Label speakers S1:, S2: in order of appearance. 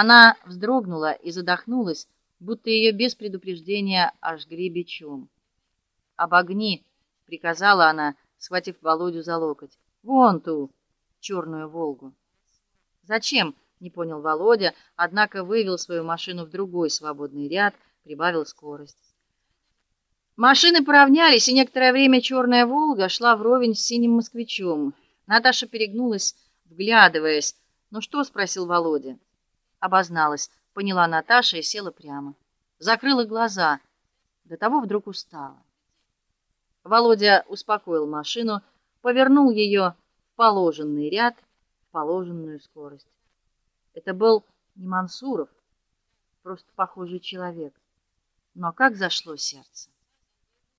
S1: Она вздрогнула и задохнулась, будто ее без предупреждения ожгли бичом. «Обогни!» — приказала она, схватив Володю за локоть. «Вон ту черную Волгу!» «Зачем?» — не понял Володя, однако вывел свою машину в другой свободный ряд, прибавил скорость. Машины поравнялись, и некоторое время черная «Волга» шла вровень с синим москвичом. Наташа перегнулась, вглядываясь. «Ну что?» — спросил Володя. Обозналась, поняла Наташа и села прямо. Закрыла глаза. До того вдруг устала. Володя успокоил машину, повернул ее в положенный ряд, в положенную скорость. Это был не Мансуров, просто похожий человек. Но как зашло сердце.